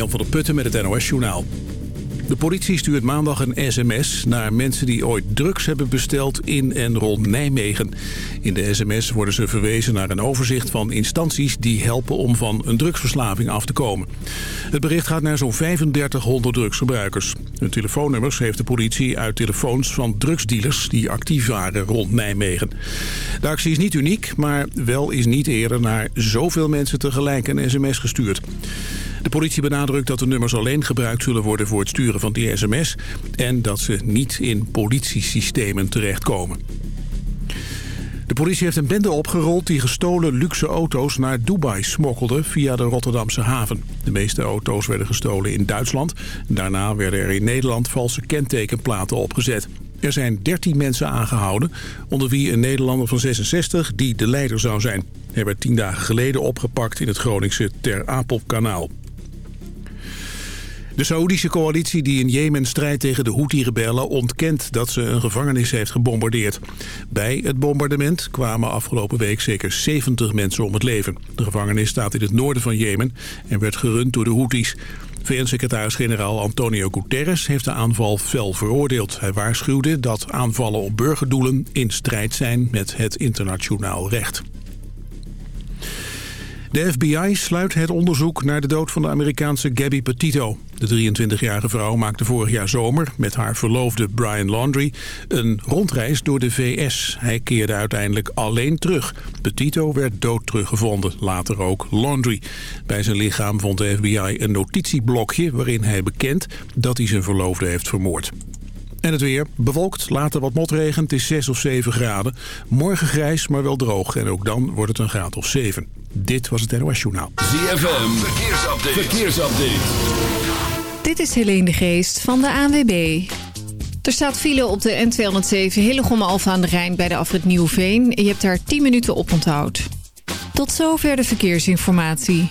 Jan van der Putten met het NOS Journaal. De politie stuurt maandag een sms naar mensen die ooit drugs hebben besteld in en rond Nijmegen. In de sms worden ze verwezen naar een overzicht van instanties die helpen om van een drugsverslaving af te komen. Het bericht gaat naar zo'n 3500 drugsgebruikers. Hun telefoonnummers heeft de politie uit telefoons van drugsdealers die actief waren rond Nijmegen. De actie is niet uniek, maar wel is niet eerder naar zoveel mensen tegelijk een sms gestuurd. De politie benadrukt dat de nummers alleen gebruikt zullen worden voor het sturen van die sms... en dat ze niet in politiesystemen terechtkomen. De politie heeft een bende opgerold die gestolen luxe auto's naar Dubai smokkelde via de Rotterdamse haven. De meeste auto's werden gestolen in Duitsland. Daarna werden er in Nederland valse kentekenplaten opgezet. Er zijn 13 mensen aangehouden, onder wie een Nederlander van 66 die de leider zou zijn. Hij werd tien dagen geleden opgepakt in het Groningse Ter Apelkanaal. De Saoedische coalitie die in Jemen strijdt tegen de Houthi-rebellen ontkent dat ze een gevangenis heeft gebombardeerd. Bij het bombardement kwamen afgelopen week zeker 70 mensen om het leven. De gevangenis staat in het noorden van Jemen en werd gerund door de Houthis. VN-secretaris-generaal Antonio Guterres heeft de aanval fel veroordeeld. Hij waarschuwde dat aanvallen op burgerdoelen in strijd zijn met het internationaal recht. De FBI sluit het onderzoek naar de dood van de Amerikaanse Gabby Petito. De 23-jarige vrouw maakte vorig jaar zomer met haar verloofde Brian Laundrie een rondreis door de VS. Hij keerde uiteindelijk alleen terug. Petito werd dood teruggevonden, later ook Laundrie. Bij zijn lichaam vond de FBI een notitieblokje waarin hij bekent dat hij zijn verloofde heeft vermoord. En het weer. Bewolkt, later wat motregen. Het is 6 of 7 graden. Morgen grijs, maar wel droog. En ook dan wordt het een graad of 7. Dit was het NOS Journaal. ZFM. Verkeersupdate. Verkeersupdate. Dit is Helene de Geest van de ANWB. Er staat file op de N207 Hillegom Alfa aan de Rijn bij de afrit Nieuwveen. Je hebt daar 10 minuten op onthoud. Tot zover de verkeersinformatie.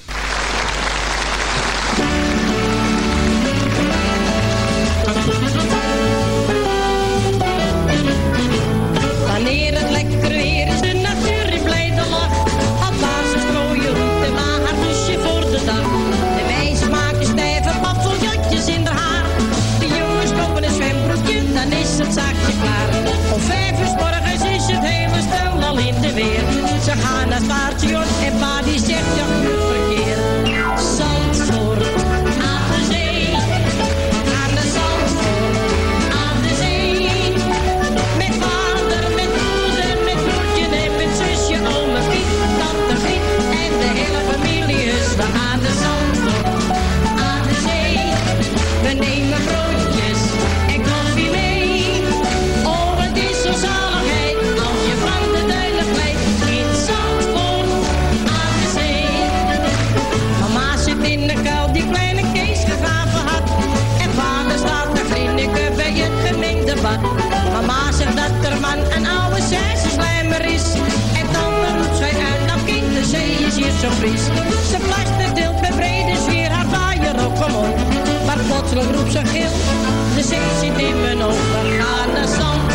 Ze gaan Mama zegt dat er man een oude slijmer is. En dan roept zij uit, nou kind, de zee is hier zo fris. Ze plaster deelt met brede sfeer haar vaaier op omhoog. Maar plotseling roept ze gil, de zee zit in mijn ogen. Ga naar Zandvoort,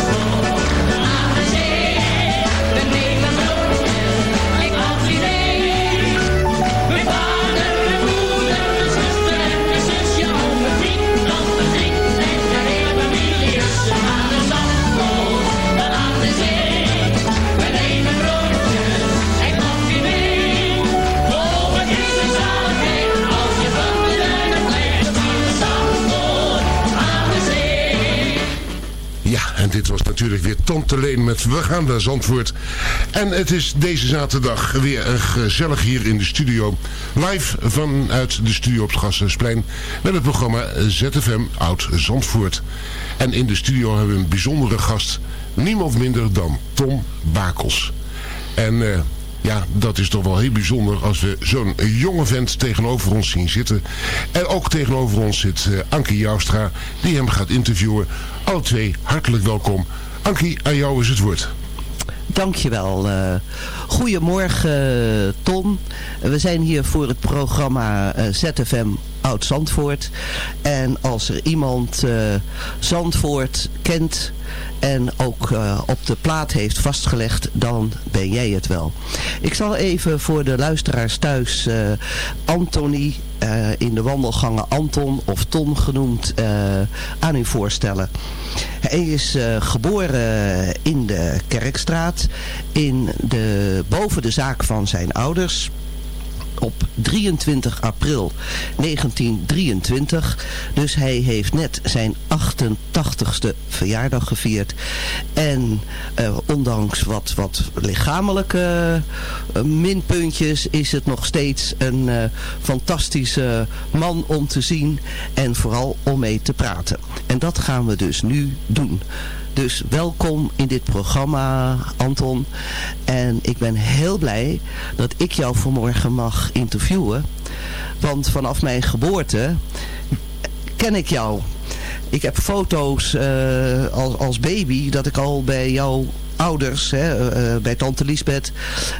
natuurlijk weer Tante Leen met We gaan naar Zandvoort. En het is deze zaterdag weer gezellig hier in de studio. Live vanuit de studio op het Gasthuisplein met het programma ZFM Oud Zandvoort. En in de studio hebben we een bijzondere gast. Niemand minder dan Tom Bakels. En... eh, ja, dat is toch wel heel bijzonder als we zo'n jonge vent tegenover ons zien zitten. En ook tegenover ons zit eh, Ankie Joustra, die hem gaat interviewen. Alle twee hartelijk welkom. Ankie, aan jou is het woord. Dankjewel. eh goedemorgen, Tom. We zijn hier voor het programma eh, ZFM Oud-Zandvoort. En als er iemand uh, Zandvoort kent en ook uh, op de plaat heeft vastgelegd, dan ben jij het wel. Ik zal even voor de luisteraars thuis uh, Anthony in de wandelgangen Anton of Ton genoemd aan u voorstellen. Hij is geboren in de Kerkstraat, in de, boven de zaak van zijn ouders op 23 april 1923. Dus hij heeft net zijn 88ste verjaardag gevierd. En uh, ondanks wat, wat lichamelijke uh, minpuntjes is het nog steeds een uh, fantastische man om te zien. En vooral om mee te praten. En dat gaan we dus nu doen. Dus welkom in dit programma, Anton. En ik ben heel blij dat ik jou vanmorgen mag interviewen. Want vanaf mijn geboorte ken ik jou. Ik heb foto's uh, als, als baby dat ik al bij jouw ouders, hè, uh, bij tante Lisbeth,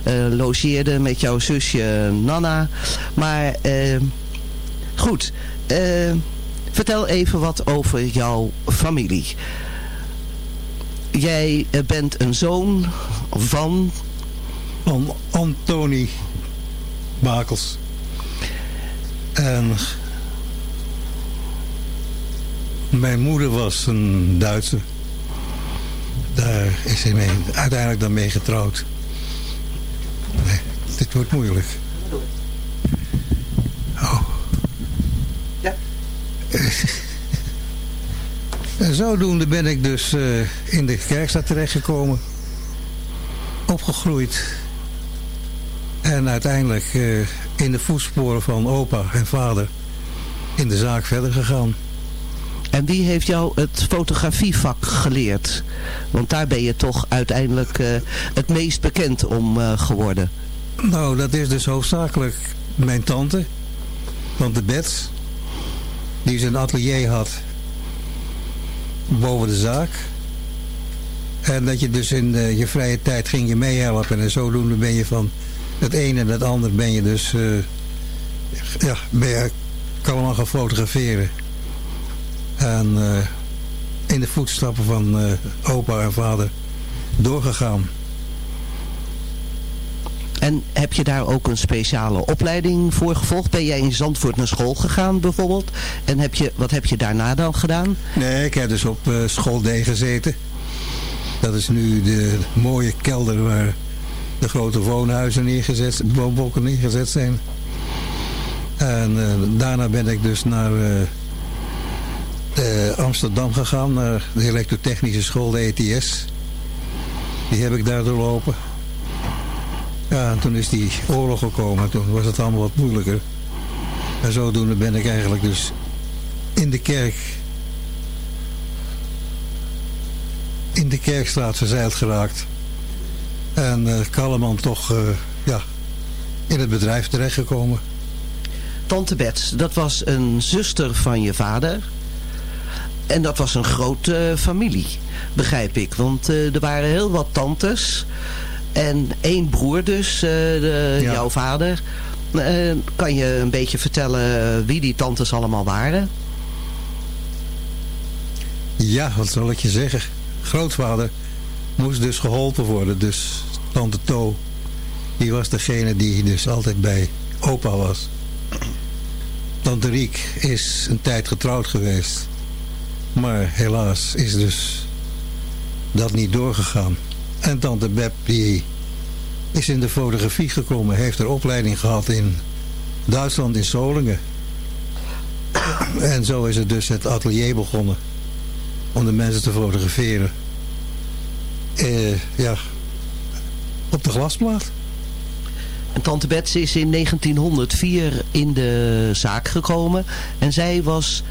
uh, logeerde met jouw zusje Nana. Maar goed, vertel even wat over jouw familie. Jij bent een zoon van... Van Antoni Bakels. En mijn moeder was een Duitser. Daar is hij mee, uiteindelijk dan mee getrouwd. Nee, dit wordt moeilijk. Oh. Ja. En zodoende ben ik dus uh, in de kerkstad terechtgekomen. Opgegroeid. En uiteindelijk uh, in de voetsporen van opa en vader in de zaak verder gegaan. En wie heeft jou het fotografievak geleerd? Want daar ben je toch uiteindelijk uh, het meest bekend om geworden. Nou, dat is dus hoofdzakelijk mijn tante. Tante Bets. Die zijn atelier had boven de zaak. En dat je dus in uh, je vrije tijd ging je meehelpen. En zodoende ben je van het ene en het ander ben je dus... Uh, ja, ben kan allemaal gaan fotograferen. En uh, in de voetstappen van opa en vader doorgegaan. En heb je daar ook een speciale opleiding voor gevolgd? Ben jij in Zandvoort naar school gegaan bijvoorbeeld? En heb je, wat heb je daarna dan gedaan? Nee, ik heb dus op uh, school D gezeten. Dat is nu de mooie kelder waar de grote woonhuizen neergezet, woonblokken neergezet zijn. En uh, daarna ben ik dus naar uh, Amsterdam gegaan, naar de elektrotechnische school, de ETS. Die heb ik daar doorlopen. Ja, en toen is die oorlog gekomen. Toen was het allemaal wat moeilijker. En zodoende ben ik eigenlijk dus in de kerk... in de kerkstraat verzeild geraakt. En uh, Kalleman toch uh, ja, in het bedrijf terechtgekomen. Tante Bets, dat was een zuster van je vader. En dat was een grote uh, familie, begrijp ik. Want er waren heel wat tantes... En één broer dus, uh, de, ja. jouw vader. Uh, kan je een beetje vertellen wie die tantes allemaal waren? Ja, wat zal ik je zeggen. Grootvader moest dus geholpen worden. Dus tante To, die was degene die dus altijd bij opa was. Tante Riek is een tijd getrouwd geweest. Maar helaas is dus dat niet doorgegaan. En tante Beb die is in de fotografie gekomen. Heeft er opleiding gehad in Duitsland, in Solingen. En zo is het dus het atelier begonnen. Om de mensen te fotograferen. Uh, ja, op de glasplaat. En tante Bets is in 1904 in de zaak gekomen. En zij was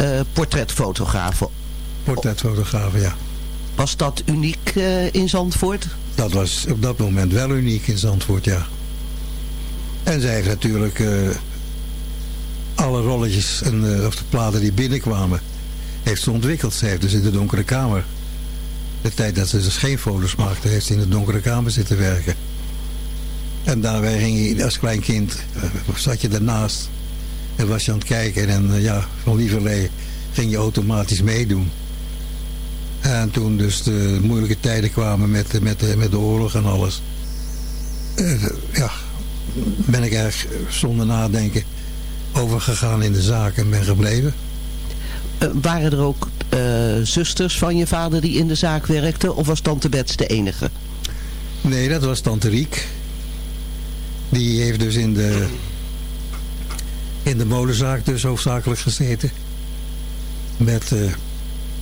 uh, portretfotograaf. Portretfotograaf, ja. Was dat uniek uh, in Zandvoort? Dat was op dat moment wel uniek in Zandvoort, ja. En zij heeft natuurlijk uh, alle rolletjes en, uh, of de platen die binnenkwamen, heeft ze ontwikkeld. Ze heeft dus in de donkere kamer, de tijd dat ze dus geen foto's maakte, heeft ze in de donkere kamer zitten werken. En daarbij ging je als klein kind, zat je daarnaast En was je aan het kijken en ja, van lieverlee ging je automatisch meedoen. En toen dus de moeilijke tijden kwamen met, met, de, met de oorlog en alles. Uh, ja, ben ik eigenlijk zonder nadenken overgegaan in de zaak en ben gebleven. Uh, waren er ook uh, zusters van je vader die in de zaak werkten? Of was tante Bets de enige? Nee, dat was tante Riek. Die heeft dus in de, in de molenzaak dus hoofdzakelijk gezeten. Met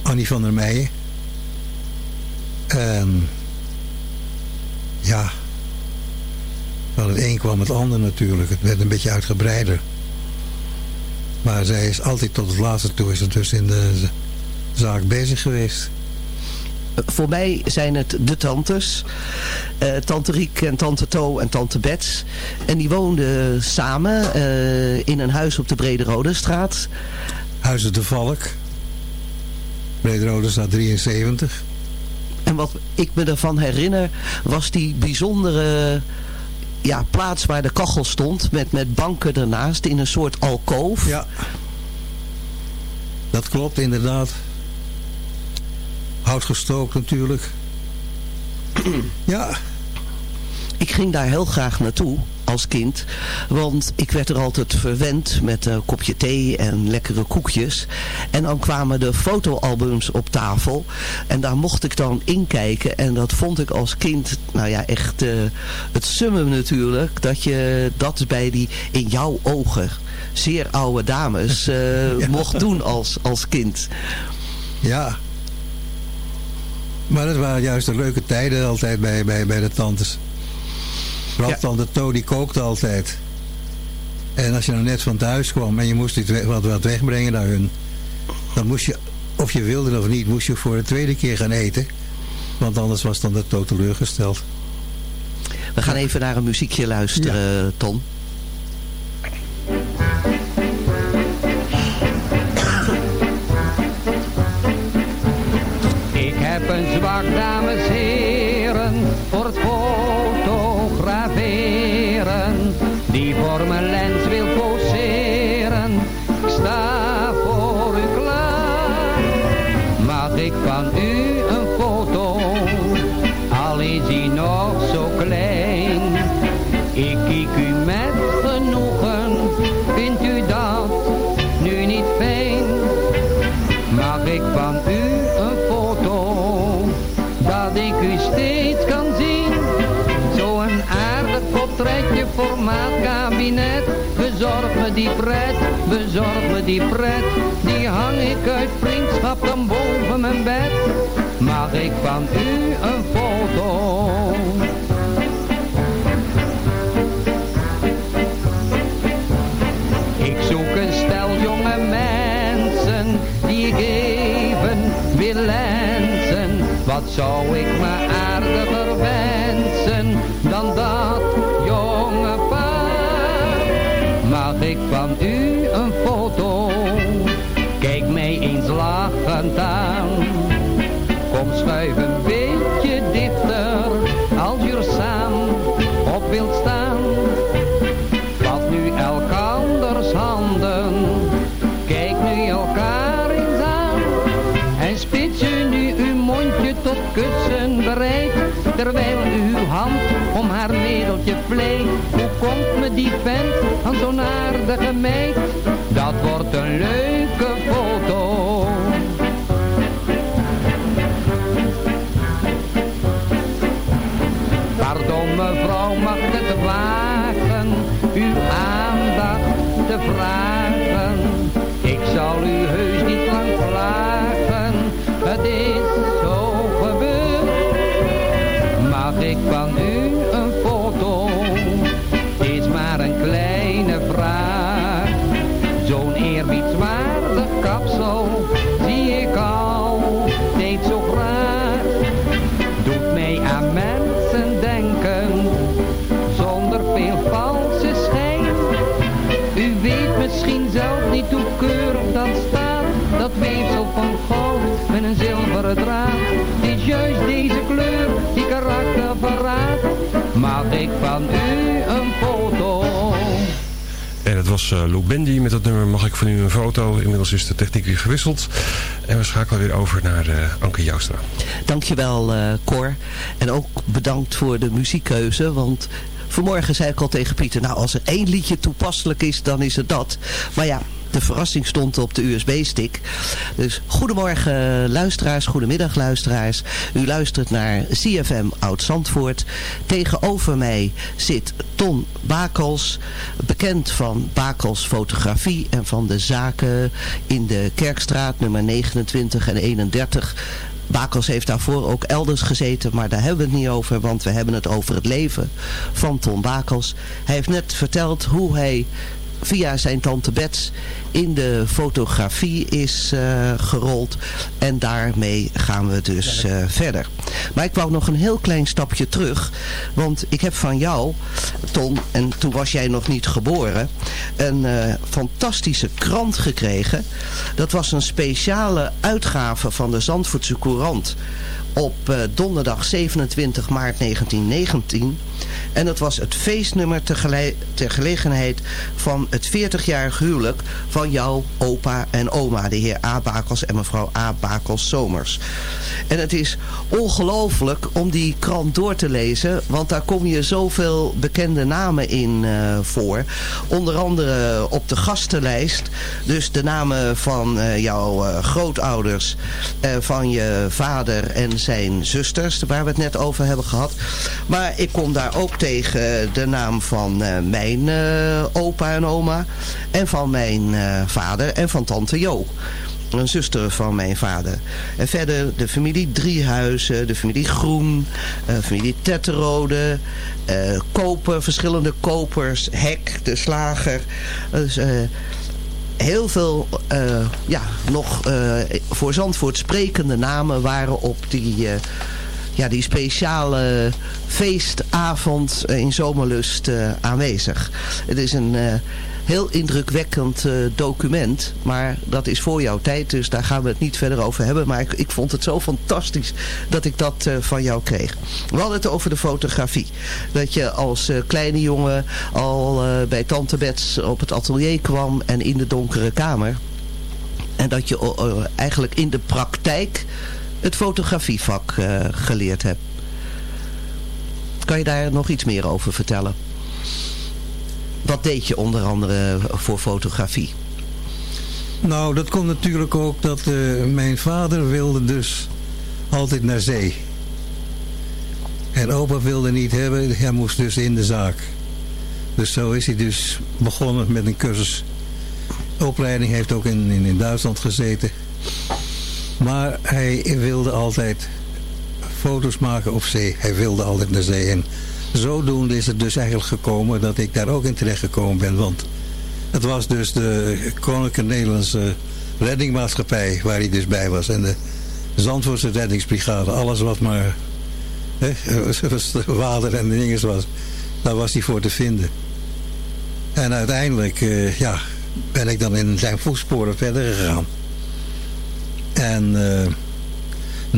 Annie van der Meijen. En ja, van het een kwam het ander natuurlijk. Het werd een beetje uitgebreider. Maar zij is altijd tot het laatste toe is het dus in de zaak bezig geweest. Voor mij zijn het de tantes. Uh, tante Riek en tante To en tante Bets. En die woonden samen uh, in een huis op de Brede Rode straat. Huizen de Valk. Brede Rode straat 73. En wat ik me ervan herinner was die bijzondere ja, plaats waar de kachel stond met, met banken ernaast in een soort alkoof. Ja, dat klopt inderdaad. Hout gestookt natuurlijk. ja. Ik ging daar heel graag naartoe als kind. Want ik werd er altijd verwend met een kopje thee en lekkere koekjes. En dan kwamen de fotoalbums op tafel. En daar mocht ik dan inkijken. En dat vond ik als kind, nou ja, echt uh, het summum natuurlijk. Dat je dat bij die, in jouw ogen, zeer oude dames, uh, ja. mocht doen als, als kind. Ja. Maar dat waren juist de leuke tijden altijd bij, bij, bij de tantes. Vooral ja. tante To, die kookte altijd. En als je nou net van thuis kwam en je moest iets wat, wat wegbrengen naar hun. Dan moest je, of je wilde of niet, moest je voor de tweede keer gaan eten. Want anders was dan de To teleurgesteld. We gaan even naar een muziekje luisteren, ja. Ton. Bezorg me die pret. Die hang ik uit vriendschap dan boven mijn bed. Mag ik van u een foto? Ik zoek een stel jonge mensen die ik even wil. Wat zou ik me vent aan zo'n aardige meid? Dat wordt een leuke was uh, Lou Bendy met het nummer Mag ik van u een foto? Inmiddels is de techniek weer gewisseld. En we schakelen weer over naar uh, Anke Joustra. Dankjewel uh, Cor. En ook bedankt voor de muziekkeuze. Want vanmorgen zei ik al tegen Pieter... nou als er één liedje toepasselijk is, dan is het dat. Maar ja, de verrassing stond op de USB-stick. Dus goedemorgen luisteraars, goedemiddag luisteraars. U luistert naar CFM Oud-Zandvoort. Tegenover mij zit Ton Bakels, bekend van Bakels Fotografie en van de zaken in de Kerkstraat nummer 29 en 31... Bakels heeft daarvoor ook elders gezeten, maar daar hebben we het niet over, want we hebben het over het leven van Ton Bakels. Hij heeft net verteld hoe hij via zijn tante Bets in de fotografie is uh, gerold. En daarmee gaan we dus uh, verder. Maar ik wou nog een heel klein stapje terug. Want ik heb van jou, Ton, en toen was jij nog niet geboren, een uh, fantastische krant gekregen. Dat was een speciale uitgave van de Zandvoortse Courant op uh, donderdag 27 maart 1919. En dat was het feestnummer ter, gele ter gelegenheid van het 40-jarig huwelijk van jouw opa en oma, de heer A. Bakels en mevrouw A. Bakels Somers. En het is ongelooflijk om die krant door te lezen, want daar kom je zoveel bekende namen in uh, voor. Onder andere op de gastenlijst, dus de namen van uh, jouw grootouders, van je vader en zijn zusters, waar we het net over hebben gehad. Maar ik kom daar ook tegen de naam van mijn opa en oma en van mijn vader en van tante Jo een zuster van mijn vader. En verder de familie Driehuizen, de familie Groen, de familie Tetterode, Koper, verschillende kopers, Hek, de slager. Dus heel veel ja, nog voor Zandvoort sprekende namen waren op die ja, die speciale feestavond in Zomerlust uh, aanwezig. Het is een uh, heel indrukwekkend uh, document, maar dat is voor jouw tijd, dus daar gaan we het niet verder over hebben. Maar ik, ik vond het zo fantastisch dat ik dat van jou kreeg. We hadden het over de fotografie. Dat je als kleine jongen al bij Tante Bets op het atelier kwam en in de donkere kamer. En dat je eigenlijk in de praktijk het fotografievak geleerd heb. Kan je daar nog iets meer over vertellen? Wat deed je onder andere voor fotografie? Nou, dat komt natuurlijk ook dat uh, mijn vader wilde dus altijd naar zee. En opa wilde niet hebben, hij moest dus in de zaak. Dus zo is hij dus begonnen met een cursus. Opleiding heeft ook in, in, in Duitsland gezeten. Maar hij wilde altijd foto's maken op zee. Hij wilde altijd naar zee. En zodoende is het dus eigenlijk gekomen dat ik daar ook in terecht gekomen ben. Want het was dus de Koninklijke Nederlandse Reddingmaatschappij waar hij dus bij was. En de Zandvoortse Reddingsbrigade. Alles wat maar hè, water en dingen was. Daar was hij voor te vinden. En uiteindelijk uh, ja, ben ik dan in zijn voetsporen verder gegaan. En uh,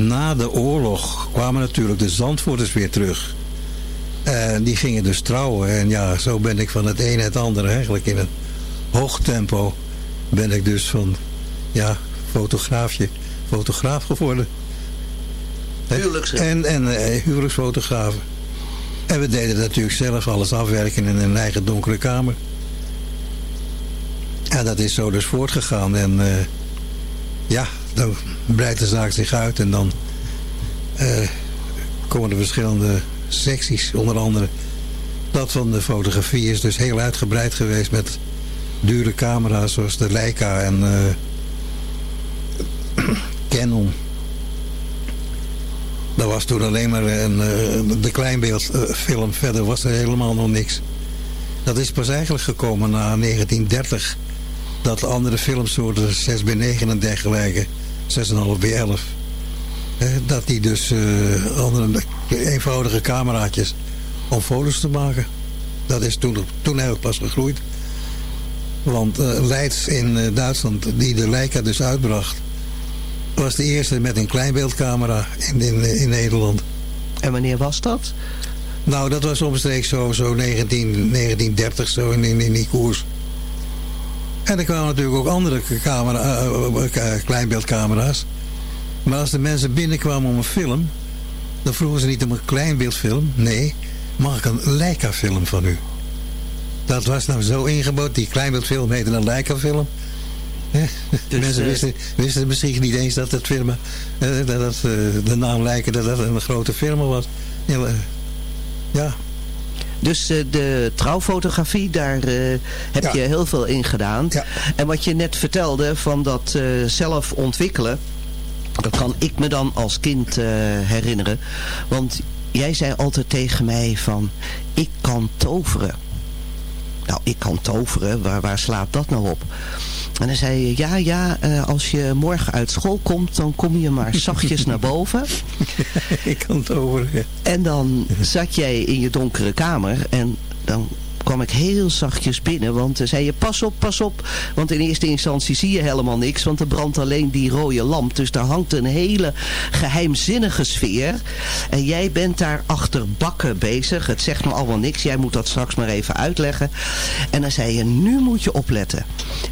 na de oorlog kwamen natuurlijk de Zandvoorters weer terug. En die gingen dus trouwen. En ja, zo ben ik van het een het andere eigenlijk in een hoog tempo ben ik dus van, ja, fotograafje, fotograaf geworden. Huwelijks. En, en uh, huwelijksfotografen. En we deden natuurlijk zelf alles afwerken in een eigen donkere kamer. En dat is zo dus voortgegaan. En uh, ja, dan breidt de zaak zich uit en dan uh, komen er verschillende secties, onder andere dat van de fotografie is dus heel uitgebreid geweest met dure camera's zoals de Leica en uh, Canon. Dat was toen alleen maar een, uh, de kleinbeeldfilm, verder was er helemaal nog niks. Dat is pas eigenlijk gekomen na 1930 dat andere filmsoorten 6 bij 9 en dergelijke 6,5 bij 11. Dat die dus andere eenvoudige cameraatjes om foto's te maken. Dat is toen, toen eigenlijk pas gegroeid. Want uh, Leids in uh, Duitsland, die de Leica dus uitbracht... was de eerste met een kleinbeeldcamera in, in, in Nederland. En wanneer was dat? Nou, dat was omstreeks zo, zo 19, 1930, zo in, in, in die koers. En er kwamen natuurlijk ook andere camera, uh, kleinbeeldcamera's. Maar als de mensen binnenkwamen om een film... dan vroegen ze niet om een kleinbeeldfilm. Nee, mag ik een Leica-film van u? Dat was nou zo ingebouwd. Die kleinbeeldfilm heette een Leica-film. Dus, mensen wisten, wisten misschien niet eens dat het firma... dat, dat de naam Leica dat dat een grote firma was. Ja, dus uh, de trouwfotografie, daar uh, heb je heel veel in gedaan. Ja. En wat je net vertelde van dat uh, zelf ontwikkelen... dat kan ik me dan als kind herinneren. Want jij zei altijd tegen mij van... ik kan toveren. Nou, ik kan toveren, waar, waar slaat dat nou op? En dan zei je, ja, ja, uh, als je morgen uit school komt, dan kom je maar zachtjes naar boven. ik kan het over. Ja. En dan zat jij in je donkere kamer en dan kwam ik heel zachtjes binnen. Want uh, zei je, pas op, pas op. Want in eerste instantie zie je helemaal niks. Want er brandt alleen die rode lamp. Dus daar hangt een hele geheimzinnige sfeer. En jij bent daar achter bakken bezig. Het zegt me allemaal niks. Jij moet dat straks maar even uitleggen. En dan zei je, nu moet je opletten.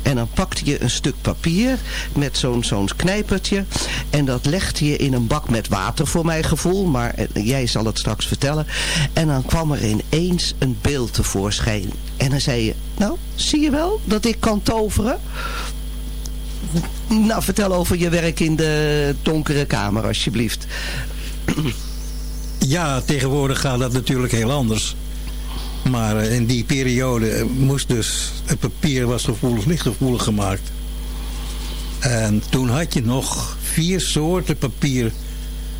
En dan pakte je een stuk papier met zo'n zo'n knijpertje. En dat legde je in een bak met water voor mijn gevoel. Maar uh, jij zal het straks vertellen. En dan kwam er ineens een beeld tevoorschijn. En dan zei je, nou, zie je wel dat ik kan toveren? Nou, vertel over je werk in de donkere kamer, alsjeblieft. Ja, tegenwoordig gaat dat natuurlijk heel anders. Maar in die periode moest dus... Het papier was gevoelig, lichtgevoelig gemaakt. En toen had je nog vier soorten papier...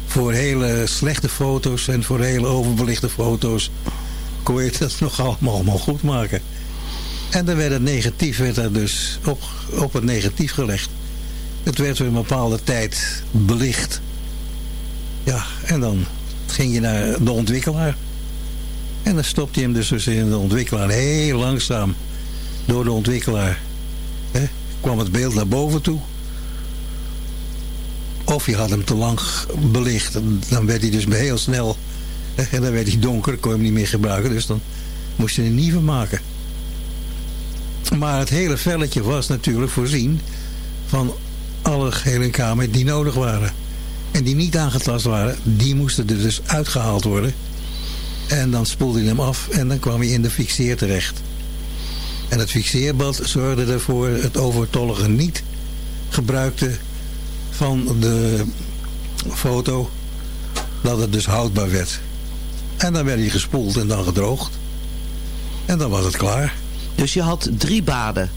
voor hele slechte foto's en voor hele overbelichte foto's kon je dat nog allemaal, goed maken. En dan werd het negatief werd er dus op, op het negatief gelegd. Het werd weer een bepaalde tijd belicht. Ja, en dan ging je naar de ontwikkelaar. En dan stopte je hem dus, dus in de ontwikkelaar. Heel langzaam door de ontwikkelaar. Hè, kwam het beeld naar boven toe. Of je had hem te lang belicht. Dan werd hij dus heel snel en dan werd hij donker, kon je hem niet meer gebruiken. Dus dan moest je een nieuwe maken. Maar het hele velletje was natuurlijk voorzien van alle gele kamer die nodig waren. En die niet aangetast waren, die moesten er dus uitgehaald worden. En dan spoelde je hem af en dan kwam je in de fixeer terecht. En het fixeerbad zorgde ervoor het overtollige niet gebruikte van de foto, dat het dus houdbaar werd. En dan werd hij gespoeld en dan gedroogd. En dan was het klaar. Dus je had drie baden?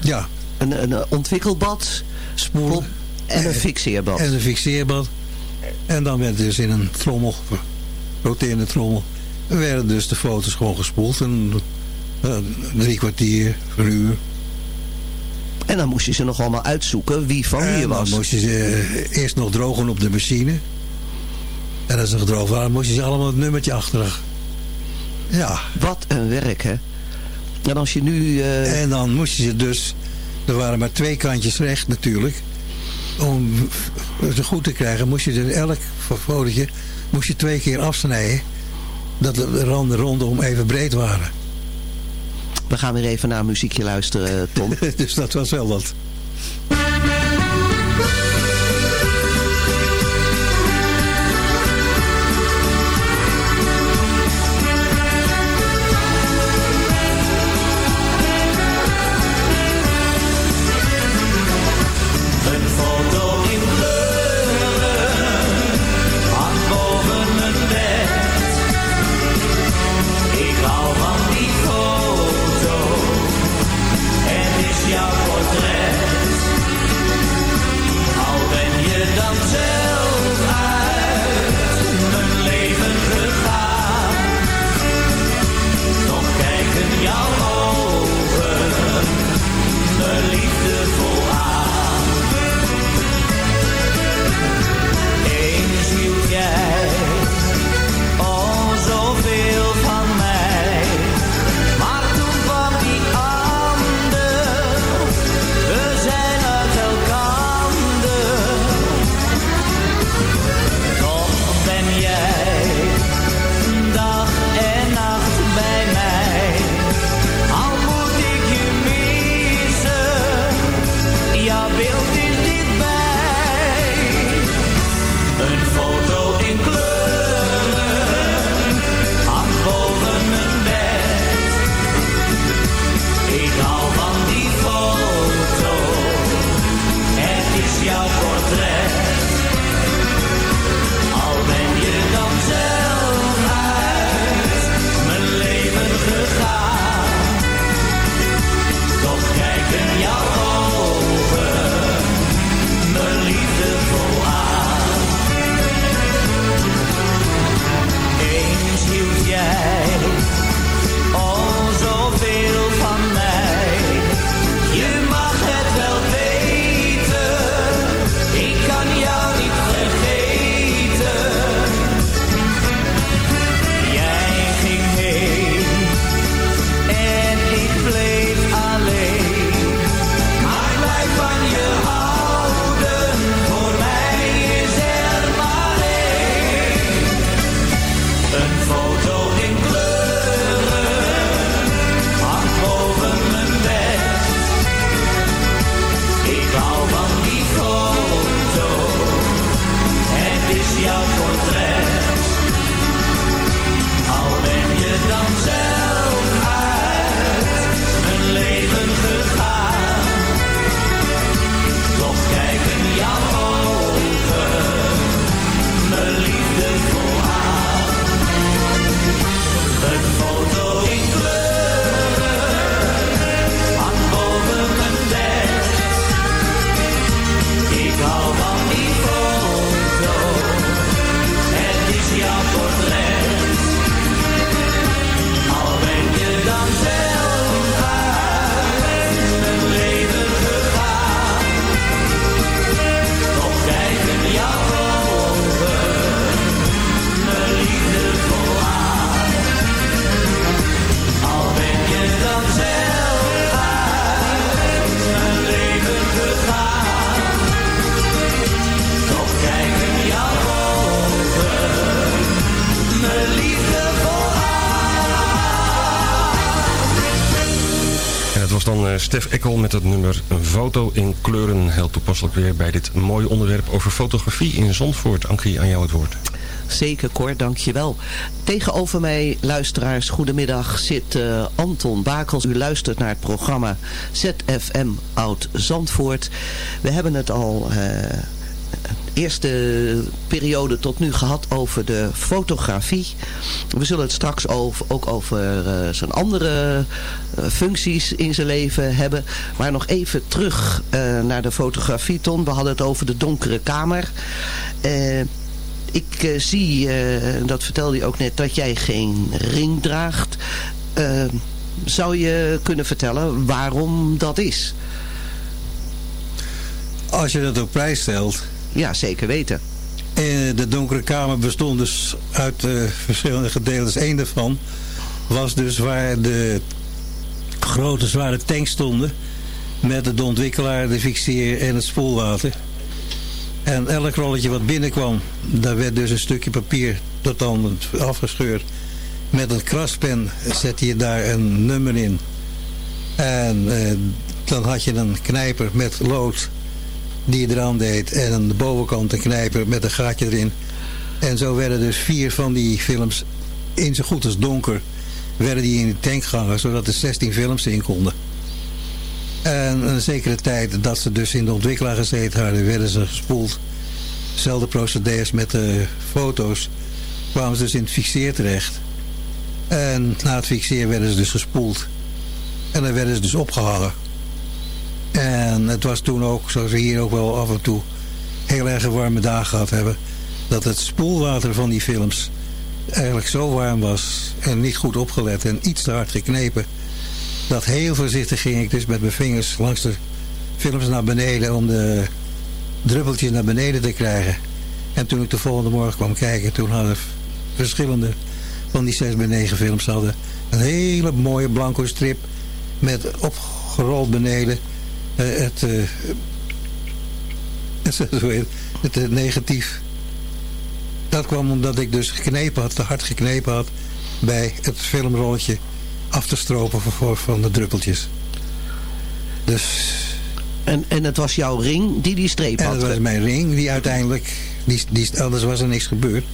Ja. Een, een ontwikkelbad, spoel en een fixeerbad? En een fixeerbad. En dan werd dus in een trommel, roterende trommel, werden dus de foto's gewoon gespoeld. En, uh, drie kwartier, een uur. En dan moest je ze nog allemaal uitzoeken wie van wie je was. dan moest je ze eh, eerst nog drogen op de machine. En als ze gedroogd waren, moest je ze allemaal het nummertje achter. Ja. Wat een werk, hè? En als je nu... Uh... En dan moest je ze dus... Er waren maar twee kantjes recht natuurlijk. Om ze goed te krijgen moest je dus elk fotootje moest je twee keer afsnijden. Dat de randen rondom even breed waren. We gaan weer even naar muziekje luisteren, Tom. dus dat was wel wat. Met het nummer Een foto in kleuren. Heel toepasselijk weer bij dit mooie onderwerp over fotografie in Zandvoort. Ankie, aan jou het woord. Zeker Cor, dankjewel. Tegenover mij, luisteraars, goedemiddag, zit uh, Anton Bakels. U luistert naar het programma ZFM Oud Zandvoort. We hebben het al... Uh, eerste periode tot nu gehad over de fotografie. We zullen het straks over, ook over uh, zijn andere uh, functies in zijn leven hebben. Maar nog even terug uh, naar de fotografie, Ton. We hadden het over de donkere kamer. ik zie, dat vertelde je ook net, dat jij geen ring draagt. zou je kunnen vertellen waarom dat is? Als je dat op prijs stelt ja, zeker weten. En de donkere kamer bestond dus uit uh, verschillende gedeeltes. Eén daarvan was dus waar de grote zware tanks stonden. Met de ontwikkelaar, de fixeer en het spoelwater. En elk rolletje wat binnenkwam, daar werd dus een stukje papier tot dan afgescheurd. Met een kraspen zette je daar een nummer in. En eh, dan had je een knijper met lood die je eraan deed. En aan de bovenkant een knijper met een gaatje erin. En zo werden dus vier van die films in zo goed als donker werden die in de tank gehangen, zodat er 16 films in konden. En een zekere tijd dat ze dus in de ontwikkelaar gezeten hadden, werden ze gespoeld. Zelfde procedures met de foto's. Kwamen ze dus in het fixeer terecht. En na het fixeer werden ze dus gespoeld. En dan werden ze dus opgehangen. En het was toen ook, zoals we hier ook wel af en toe heel erg warme dagen gehad hebben, dat het spoelwater van die films eigenlijk zo warm was en niet goed opgelet en iets te hard geknepen. Dat heel voorzichtig ging ik dus met mijn vingers langs de films naar beneden om de druppeltjes naar beneden te krijgen. En toen ik de volgende morgen kwam kijken, toen hadden verschillende van die 6 bij 9 films hadden een hele mooie blanco strip met opgerold beneden het, uh, het, het, het negatief. Dat kwam omdat ik dus geknepen had, te hard geknepen had bij het filmrolletje af te stropen van, van de druppeltjes. Dus... En, en het was jouw ring die die streep had? En dat was mijn ring die uiteindelijk... Die, die, anders was er niks gebeurd.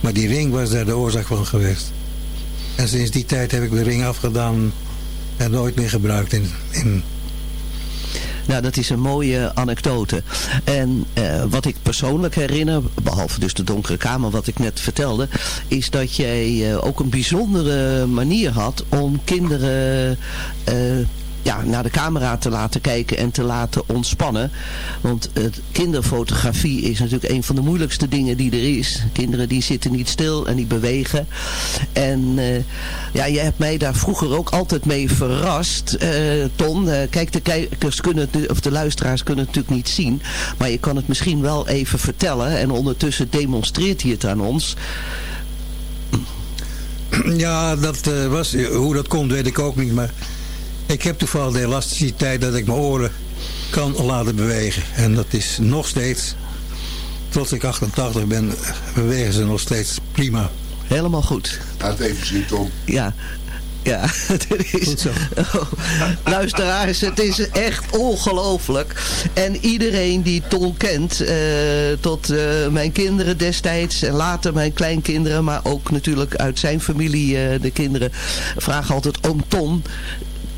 Maar die ring was daar de oorzaak van geweest. En sinds die tijd heb ik de ring afgedaan en nooit meer gebruikt in, in nou, dat is een mooie anekdote. En uh, wat ik persoonlijk herinner, behalve dus de donkere kamer wat ik net vertelde, is dat jij uh, ook een bijzondere manier had om kinderen... Uh, ja, naar de camera te laten kijken en te laten ontspannen. Want het kinderfotografie is natuurlijk een van de moeilijkste dingen die er is. Kinderen die zitten niet stil en die bewegen. En uh, ja, je hebt mij daar vroeger ook altijd mee verrast, uh, Ton. Kijk, de kijkers kunnen, of de luisteraars kunnen het natuurlijk niet zien. Maar je kan het misschien wel even vertellen. En ondertussen demonstreert hij het aan ons. Ja, dat was, hoe dat komt weet ik ook niet, maar ik heb toevallig de elasticiteit dat ik mijn oren kan laten bewegen. En dat is nog steeds, tot ik 88 ben, bewegen ze nog steeds prima. Helemaal goed. Laat even zien, Tom. Ja, ja, het is, Goed zo. Oh, luisteraars, het is echt ongelooflijk. En iedereen die Ton kent, uh, tot uh, mijn kinderen destijds en later mijn kleinkinderen, maar ook natuurlijk uit zijn familie uh, de kinderen, vragen altijd oom Ton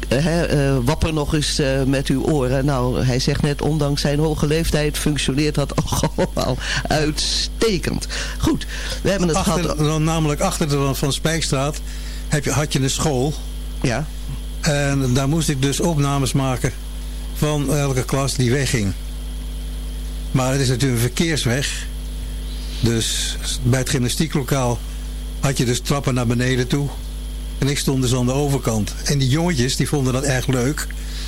uh, wapper nog eens uh, met uw oren. Nou, hij zegt net, ondanks zijn hoge leeftijd functioneert dat allemaal uitstekend. Goed, we hebben het achter, gehad... Namelijk achter de Van Spijkstraat heb je, had je een school. Ja. En daar moest ik dus opnames maken van elke klas die wegging. Maar het is natuurlijk een verkeersweg. Dus bij het gymnastieklokaal had je dus trappen naar beneden toe. En ik stond dus aan de overkant. En die jongetjes die vonden dat erg leuk.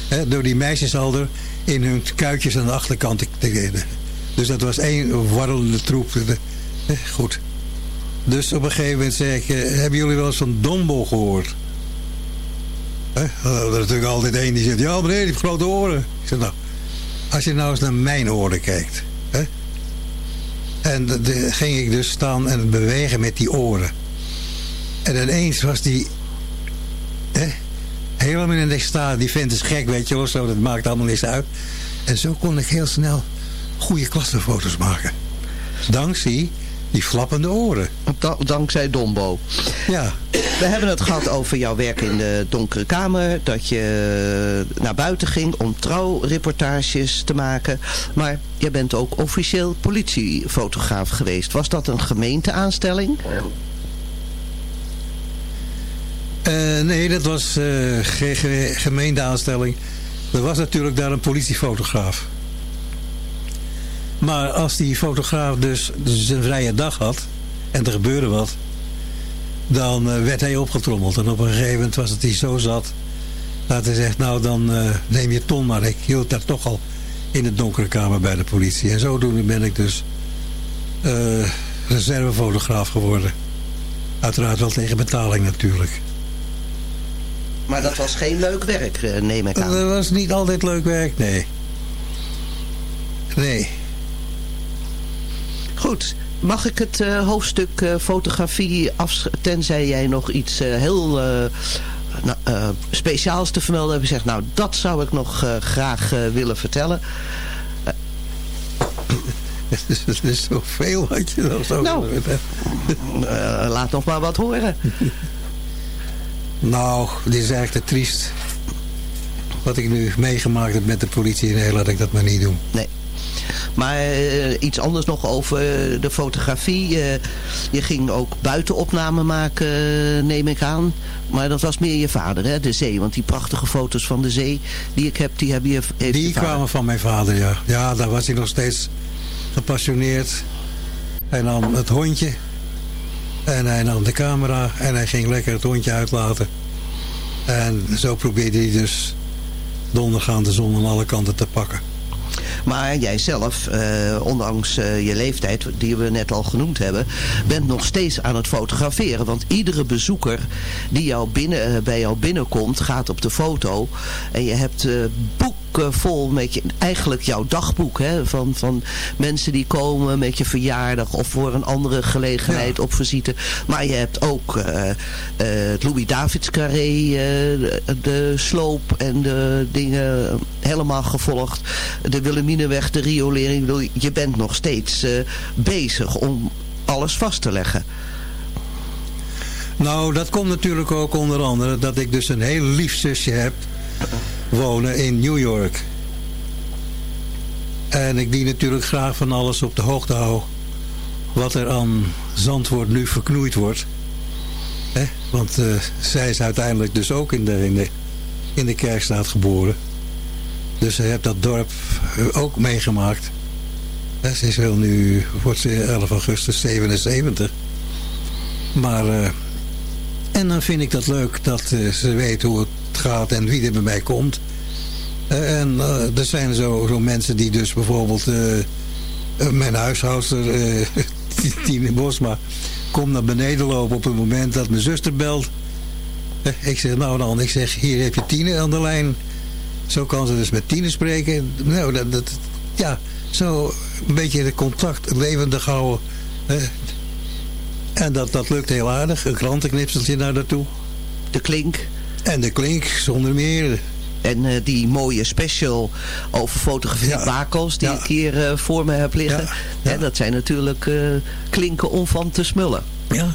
Hè, door die meisjes al er in hun kuitjes aan de achterkant te geven. Dus dat was één warrelende troep. Goed. Dus op een gegeven moment zei ik... Eh, hebben jullie wel eens van Dombo gehoord? Hè? Er is natuurlijk altijd één die zegt... Ja meneer, die heeft grote oren. Ik zeg nou... Als je nou eens naar mijn oren kijkt... Hè? En dan ging ik dus staan en bewegen met die oren. En ineens was die helemaal in de staat. Die vindt het gek, weet je wel. Zo, dat maakt allemaal niks uit. En zo kon ik heel snel goede klassenfoto's maken. Dankzij die flappende oren. Da- dankzij Dombo. Ja. We hebben het gehad over jouw werk in de donkere kamer. Dat je naar buiten ging om trouwreportages te maken. Maar je bent ook officieel politiefotograaf geweest. Was dat een gemeenteaanstelling? Eh, nee, dat was eh, geen ge- gemeenteaanstelling. Er was natuurlijk daar een politiefotograaf. Maar als die fotograaf dus, zijn vrije dag had... en er gebeurde wat... dan eh, werd hij opgetrommeld. En op een gegeven moment was het hij zo zat... dat hij zegt, nou dan neem je ton maar. Ik hield daar toch al in de donkere kamer bij de politie. En zodoende ben ik dus reservefotograaf geworden. Uiteraard wel tegen betaling natuurlijk. Maar dat was geen leuk werk, eh, neem ik aan. Dat was niet altijd leuk werk, nee. Nee. Goed, mag ik het eh, hoofdstuk eh, fotografie af... tenzij jij nog iets heel speciaals te vermelden hebt. Zegt, nou, dat zou ik nog graag willen vertellen. Het is, zoveel wat je dan zo Nou. laat nog maar wat horen. Nou, dit is eigenlijk te triest. Wat ik nu meegemaakt heb met de politie. Nee, laat ik dat maar niet doen. Nee. Maar eh, iets anders nog over de fotografie. Eh, je ging ook buitenopnamen maken, neem ik aan. Maar dat was meer je vader, hè? de zee. Want die prachtige foto's van de zee die ik heb, die heb je, heeft Die je kwamen van mijn vader, ja. Ja, daar was hij nog steeds gepassioneerd. Hij nam het hondje. En hij nam de camera. En hij ging lekker het hondje uitlaten. En zo probeerde hij dus de ondergaande zon aan alle kanten te pakken. Maar jij zelf, eh, ondanks eh, je leeftijd, die we net al genoemd hebben, bent nog steeds aan het fotograferen. Want iedere bezoeker die jou binnen, eh, bij jou binnenkomt, gaat op de foto. En je hebt eh, boeken vol met je, eigenlijk jouw dagboek. Hè, van, van mensen die komen met je verjaardag of voor een andere gelegenheid op visite. Maar je hebt ook eh, eh, het Louis Davids Carré, eh, de, sloop en de dingen helemaal gevolgd. De Wilhelminenweg, de riolering. Je bent nog steeds eh, bezig om alles vast te leggen. Nou, dat komt natuurlijk ook onder andere dat ik dus een heel lief zusje heb wonen in New York. En ik die natuurlijk graag van alles op de hoogte hou wat er aan Zandvoort nu verknoeid wordt. Hè? Want eh, zij is uiteindelijk dus ook in de, in, de, in de Kerkstraat geboren. Dus ze heeft dat dorp eh, ook meegemaakt. Hè, Ze is wel nu, wordt ze 11 augustus 77. Maar, eh, en dan vind ik dat leuk dat eh, ze weet hoe het gaat en wie er bij mij komt. Eh, en eh, er zijn zo, zo mensen die dus bijvoorbeeld, mijn huishoudster, Tine Bosma, komt naar beneden lopen op het moment dat mijn zuster belt. Ik zeg, nou dan, ik zeg, hier heb je Tine aan de lijn. Zo kan ze dus met Tine spreken. Nou, dat, dat, ja, zo een beetje de contact levendig houden. En dat, dat lukt heel aardig. Een krantenknipseltje naar daartoe. De klink. En de klink, zonder meer. En eh, die mooie special over fotografie bakels die Ja. ik hier eh, voor me heb liggen. Ja. Dat zijn natuurlijk eh, klinken om van te smullen. Ja.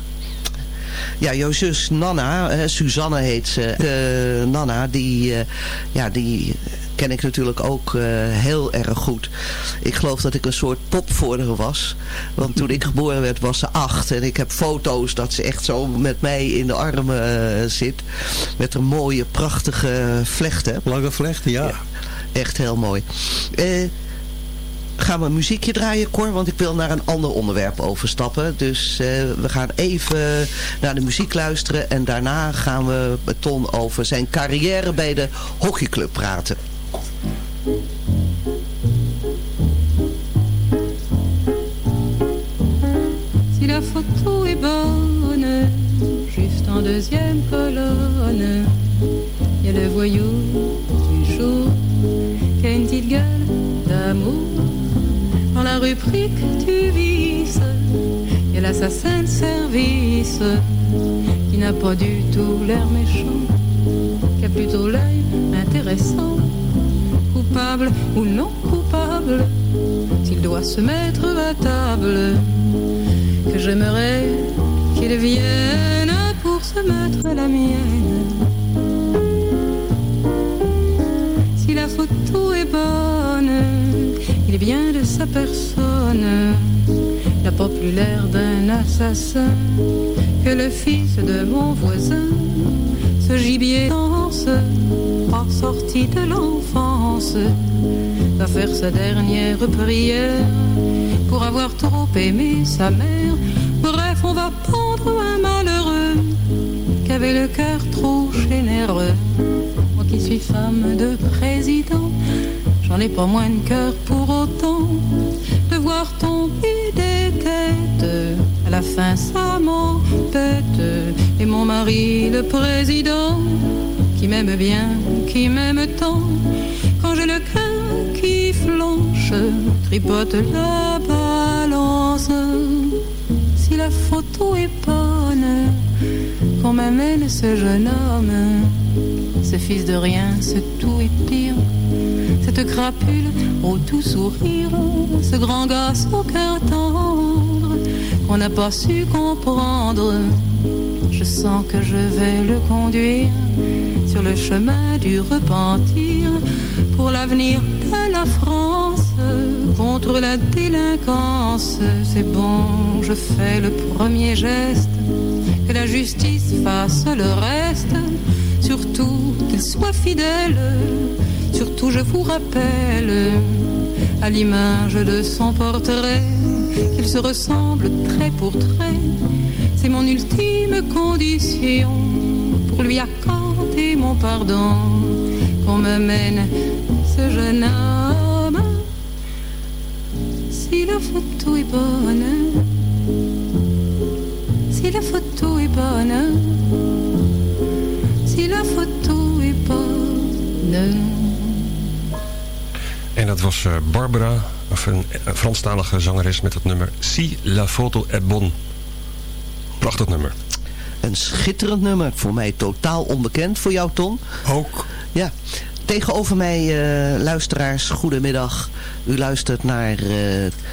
Ja, jouw zus Nana, Suzanne heet ze. Nana, die, ja, die ken ik natuurlijk ook eh, heel erg goed. Ik geloof dat ik een soort pop voor haar was. Want toen ik geboren werd was ze acht. En ik heb foto's dat ze echt zo met mij in de armen eh, zit. Met een mooie, prachtige vlechten. Lange vlechten, ja. Echt heel mooi. Eh, gaan we een muziekje draaien, Cor? Want ik wil naar een ander onderwerp overstappen. Dus we gaan even naar de muziek luisteren. En daarna gaan we met Ton over zijn carrière bij de hockeyclub praten. Si la photo est bonne, juste en deuxième colonne, il y a le voyou du jour qui a une petite gueule d'amour. Dans la rubrique du vice, il y a l'assassin de service qui n'a pas du tout l'air méchant, qui a plutôt l'œil intéressant. Coupable ou non coupable, s'il doit se mettre à table, que j'aimerais qu'il vienne pour se mettre à la mienne. Si la photo est bonne, il bien de sa personne. Plus l'air d'un assassin que le fils de mon voisin. Ce gibier danse, sorti de l'enfance, va faire sa dernière prière pour avoir trop aimé sa mère. Bref, on va pendre un malheureux qui avait le cœur trop généreux. Moi qui suis femme de président, j'en ai pas moins de cœur pour autant de voir tomber des têtes. À la fin, ça m'embête. Et mon mari, le président, m'aime bien, qui m'aime tant, quand j'ai le cœur qui flanche, tripote la balance. Si la photo est bonne, qu'on m'amène ce jeune homme, ce fils de rien, ce tout est pire. Cette crapule au tout sourire, ce grand gosse au cœur tendre, qu'on n'a pas su comprendre. Je sens que je vais le conduire sur le chemin du repentir pour l'avenir de la France, contre la délinquance. C'est bon, je fais le premier geste, que la justice fasse le reste, surtout qu'il soit fidèle. Surtout je vous rappelle, à l'image de son portrait, qu'il se ressemble trait pour trait. C'est mon ultime condition pour lui accorder mon pardon. Qu'on me mène ce jeune homme. Si la photo est bonne, si la photo est bonne, si la photo est bonne. En dat was eh, Barbara, een Franstalige zangeres met het nummer Si la photo est bonne. Prachtig nummer. Een schitterend nummer. Voor mij totaal onbekend. Voor jou, Ton? Ook. Ja. Tegenover mij, eh, luisteraars, goedemiddag. U luistert naar eh,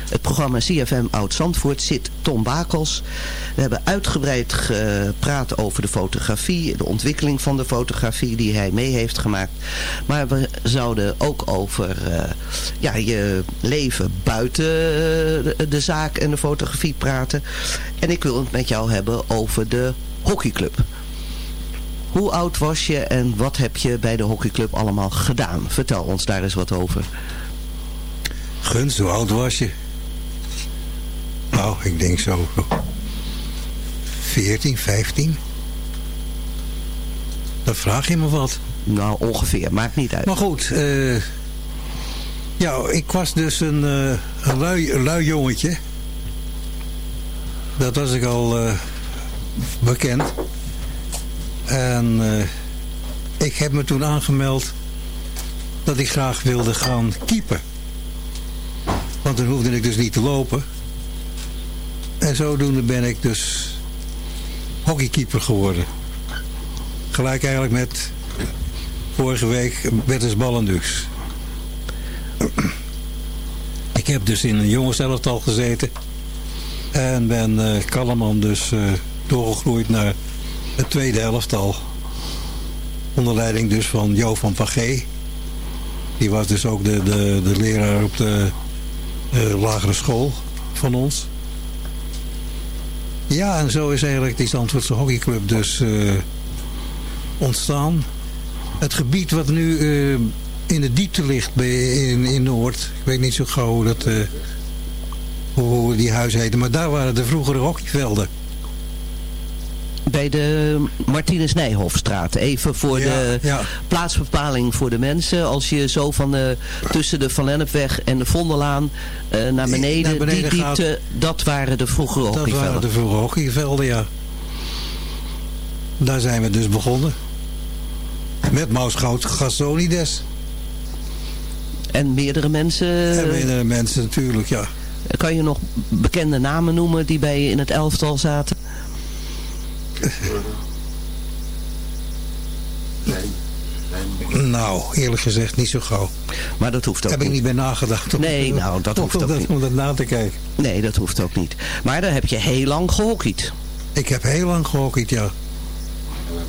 het programma CFM Oud-Zandvoort. Zit Tom Bakels. We hebben uitgebreid gepraat over de fotografie. De ontwikkeling van de fotografie die hij mee heeft gemaakt. Maar we zouden ook over eh, ja, je leven buiten de, de zaak en de fotografie praten. En ik wil het met jou hebben over de hockeyclub. Hoe oud was je en wat heb je bij de hockeyclub allemaal gedaan? Vertel ons daar eens wat over. Guns, hoe oud was je? Nou, ik denk zo 14, 15. Dan vraag je me wat. Nou, ongeveer. Maakt niet uit. Maar goed, eh, ja, ik was dus een, een, lui, lui jongetje. Dat was ik al eh, bekend. En eh, ik heb me toen aangemeld dat ik graag wilde gaan keepen. Want dan hoefde ik dus niet te lopen. En zodoende ben ik dus hockeykeeper geworden. Gelijk eigenlijk met vorige week Bertus Ballendux. Ik heb dus in een jongenselftal gezeten. En ben uh, dus uh, doorgegroeid naar het tweede elftal. Onder leiding dus van Jo van Pagé. Die was dus ook de, de, de leraar op de uh, lagere school van ons. Ja, en zo is eigenlijk die Zandvoortse hockeyclub dus uh, ontstaan. Het gebied wat nu uh, in de diepte ligt bij, in, in Noord. Ik weet niet zo gauw hoe, dat, hoe die huizen heten. Maar daar waren de vroegere hockeyvelden bij de Martinus Nijhofstraat. Even voor Ja, de ja. plaatsbepaling voor de mensen. Als je zo van de, tussen de Van Lennepweg en de Vondellaan eh, naar beneden, naar beneden die gaat. diepte, dat waren de vroegere Dat waren hockeyvelden. de vroegere hockeyvelden, ja. Daar zijn we dus begonnen. Met Mausgoud Gassonides. En meerdere mensen, En meerdere mensen natuurlijk, ja. kan je nog bekende namen noemen die bij je in het elftal zaten? Nou, eerlijk gezegd niet zo gauw. Maar dat hoeft ook Heb ik niet bij nagedacht. om- Nee, nou, dat om- hoeft om ook dat, niet. Om dat na te kijken. Nee, dat hoeft ook niet. Maar daar heb je heel lang gehockeyd. Ik heb heel lang gehockeyd, ja.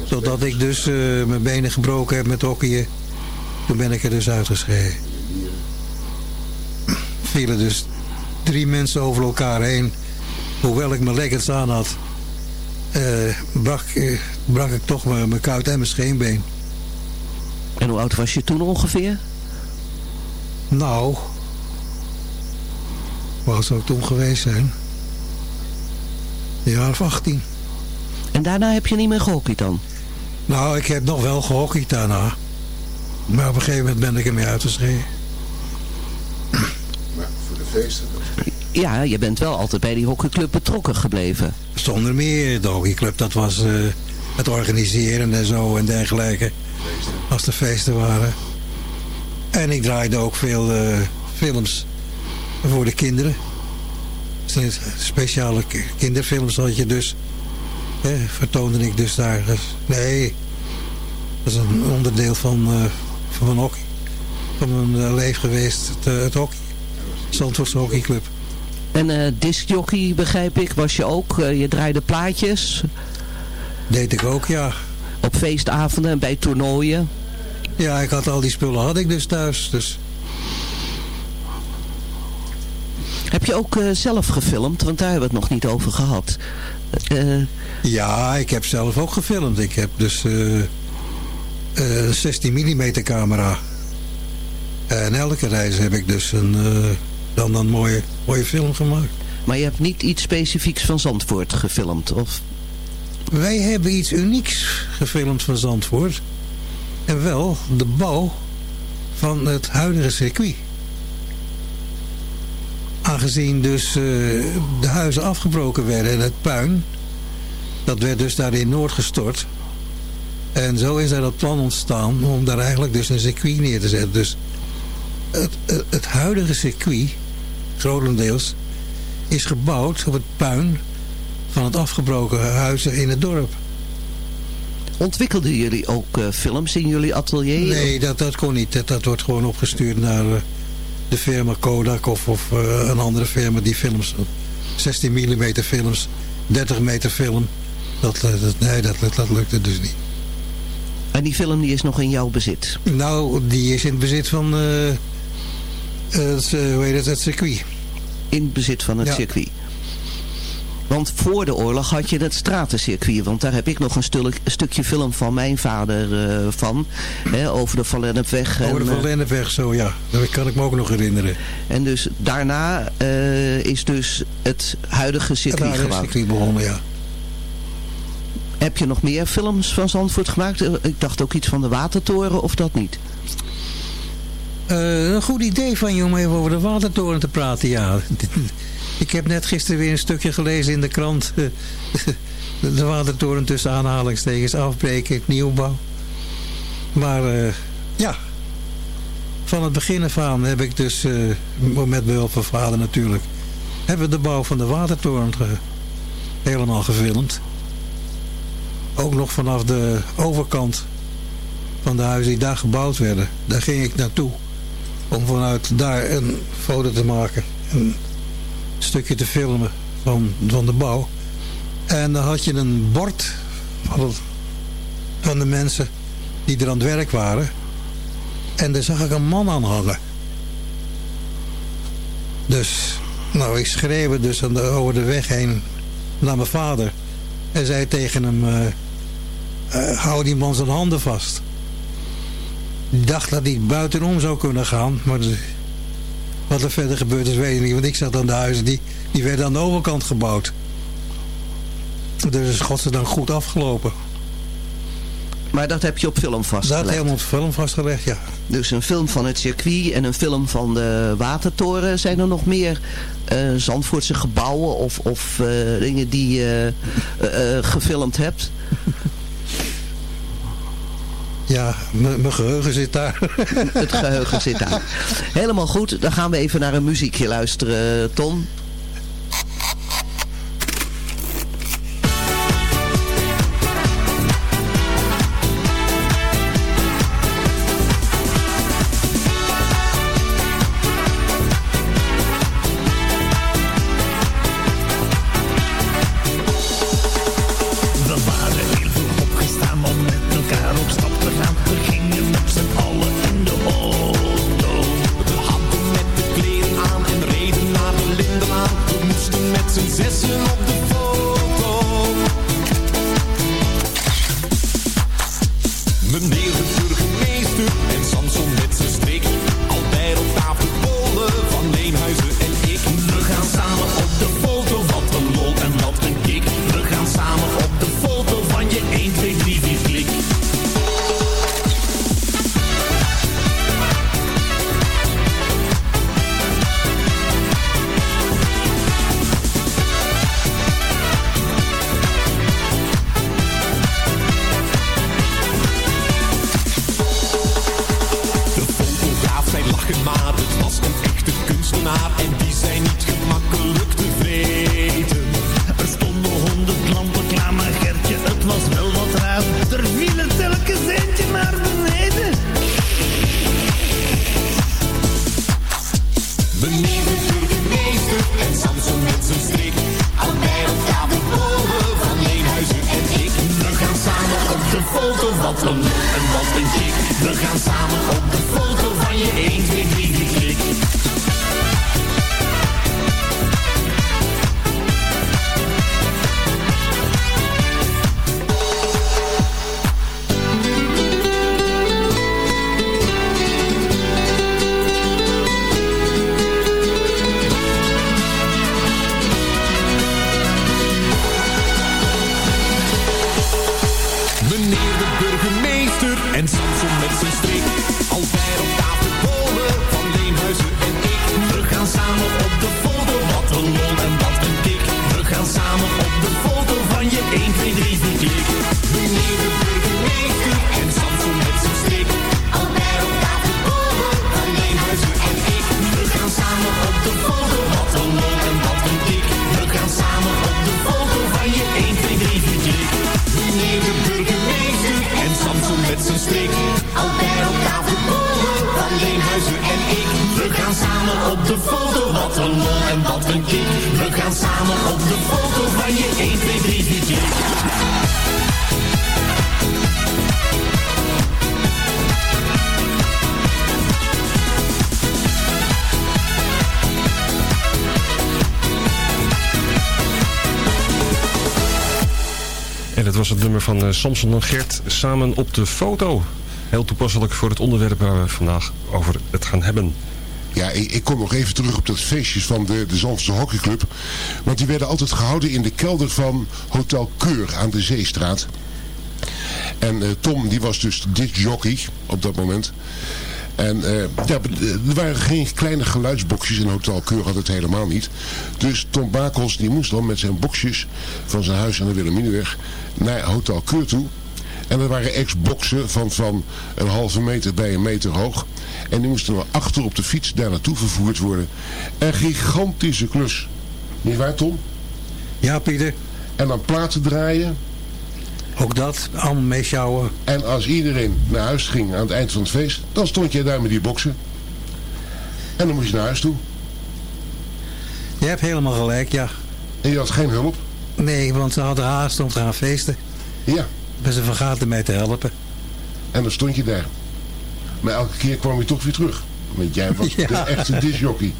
Totdat ik dus eh, mijn benen gebroken heb met hockeyen. Toen ben ik er dus uitgeschreven. Vielen dus drie mensen over elkaar heen. Hoewel ik mijn leggings aan had, brak, eh, brak ik toch mijn, mijn kuit en mijn scheenbeen. En hoe oud was je toen ongeveer? Nou, waar zou ik toen geweest zijn? Een jaar of 18. En daarna heb je niet meer gehockeyd dan? Nou, ik heb nog wel gehockeyd daarna. Maar op een gegeven moment ben ik ermee uitgeschreven. Maar voor de feesten... Ja, je bent wel altijd bij die hockeyclub betrokken gebleven. Zonder meer, de hockeyclub, dat was eh, het organiseren en zo en dergelijke. Als er feesten waren. En ik draaide ook veel eh, films voor de kinderen. Speciale ki- kinderfilms had je dus. Vertoonde ik dus daar. Dus, nee, dat is een onderdeel van, eh, van mijn hockey. Van mijn leven geweest, het, het hockey. Zandvoortse hockeyclub. En eh discjockey, begrijp ik, was je ook. Eh, je draaide plaatjes Deed ik ook, ja. op feestavonden en bij toernooien. Ja, ik had al die spullen had ik dus thuis. Dus Heb je ook eh, zelf gefilmd? Want daar hebben we het nog niet over gehad. Eh, ja, ik heb zelf ook gefilmd. Ik heb dus een 16 mm camera. En elke reis heb ik dus een, dan een mooie, mooie film gemaakt. maar je hebt niet iets specifieks van Zandvoort gefilmd? Of... Wij hebben iets unieks gefilmd van Zandvoort. En wel de bouw van het huidige circuit. Aangezien dus eh, de huizen afgebroken werden en het puin, dat werd dus daar in Noord gestort. En zo is daar dat plan ontstaan om daar eigenlijk dus een circuit neer te zetten. Dus het, het, het huidige circuit, grotendeels, is gebouwd op het puin van het afgebroken huizen in het dorp. Ontwikkelden jullie ook eh, films in jullie atelier? Nee, dat, dat kon niet. Dat, dat wordt gewoon opgestuurd naar eh, de firma Kodak of, of eh, een andere firma die films, 16 mm films, 30 meter film. Dat, dat, nee, dat, dat, dat lukte dus niet. En die film die is nog in jouw bezit? Nou, die is in het bezit van het, hoe heet het, het circuit. In bezit van het Ja. circuit? Want voor de oorlog had je het stratencircuit. Want daar heb ik nog een, een stukje film van mijn vader eh, van. Hè, over de Van Lennepweg. Over de Van eh, Lennepweg, zo ja. Dat kan ik me ook nog herinneren. En dus daarna eh, is dus het huidige Het circuit huidige gebouwd. circuit begonnen, ja. Heb je nog meer films van Zandvoort gemaakt? Ik dacht ook iets van de Watertoren of dat niet? Eh, een goed idee van je om even over de watertoren te praten, ja. Ik heb net gisteren weer een stukje gelezen in de krant. De watertoren tussen aanhalingstekens afbreken, nieuwbouw. Maar eh, ja, van het begin af aan heb ik dus, eh, met behulp van vader natuurlijk, hebben we de bouw van de watertoren helemaal gefilmd. Ook nog vanaf de overkant van de huizen die daar gebouwd werden. Daar ging ik naartoe om vanuit daar een foto te maken. Een stukje te filmen van, van de bouw. En dan had je een bord van, de mensen die er aan het werk waren. En daar zag ik een man aan hangen. Dus, nou, ik schreeuwde dus aan de, over de weg heen naar mijn vader. En zei tegen hem, eh, hou die man zijn handen vast. Ik dacht dat hij buitenom zou kunnen gaan. Maar wat er verder gebeurd is, weet ik niet. Want ik zat aan de huizen, die, die werden aan de overkant gebouwd. Dus is godzijdank goed afgelopen. Maar dat heb je op film Dat vastgelegd. helemaal op film vastgelegd, ja. Dus een film van het circuit en een film van de Watertoren. Zijn er nog meer eh, Zandvoortse gebouwen of, of eh, dingen die je eh, gefilmd hebt? Ja, mijn geheugen zit daar. Het geheugen zit daar. Helemaal goed, dan gaan we even naar een muziekje luisteren, Tom. Samson en Gert samen op de foto. Heel toepasselijk voor het onderwerp waar we vandaag over het gaan hebben. Ja, ik, kom nog even terug op dat feestjes van de, de hockeyclub. Want die werden altijd gehouden in de kelder van Hotel Keur aan de Zeestraat. En eh, Tom, die was dus discjockey op dat moment. En eh, ja, er waren geen kleine geluidsboxjes in Hotel Keur, had het helemaal niet. Dus Tom Bakels, die moest dan met zijn boxjes van zijn huis aan de Wilhelminenweg naar Hotel Keur toe. En er waren ex-boxen van, van een halve meter bij een meter hoog. En die moesten dan achter op de fiets daar naartoe vervoerd worden. Een gigantische klus. Niet waar, Tom? Ja, Pieter. En dan platen draaien. Ook dat, allemaal meesjouwen. En als iedereen naar huis ging aan het eind van het feest, dan stond je daar met die boksen. En dan moest je naar huis toe. Je hebt helemaal gelijk, ja. En je had geen hulp? Nee, want ze hadden haast om te gaan feesten. Ja. Dus ze vergaten mij te helpen. En dan stond je daar. Maar elke keer kwam je toch weer terug. Want jij was Ja. de echte disjockey.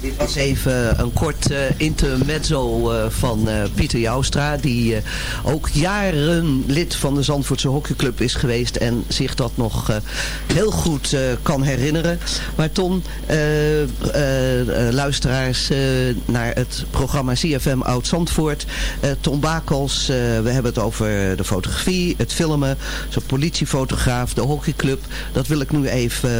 Dit was even een kort eh, intermezzo eh, van eh, Pieter Joustra. Die ook jaren lid van de Zandvoortse hockeyclub is geweest. En zich dat nog heel goed kan herinneren. Maar eh, luisteraars naar het programma CFM Oud Zandvoort. Tom Bakels, we hebben het over de fotografie, het filmen. Zo'n politiefotograaf, de hockeyclub. Dat wil ik nu even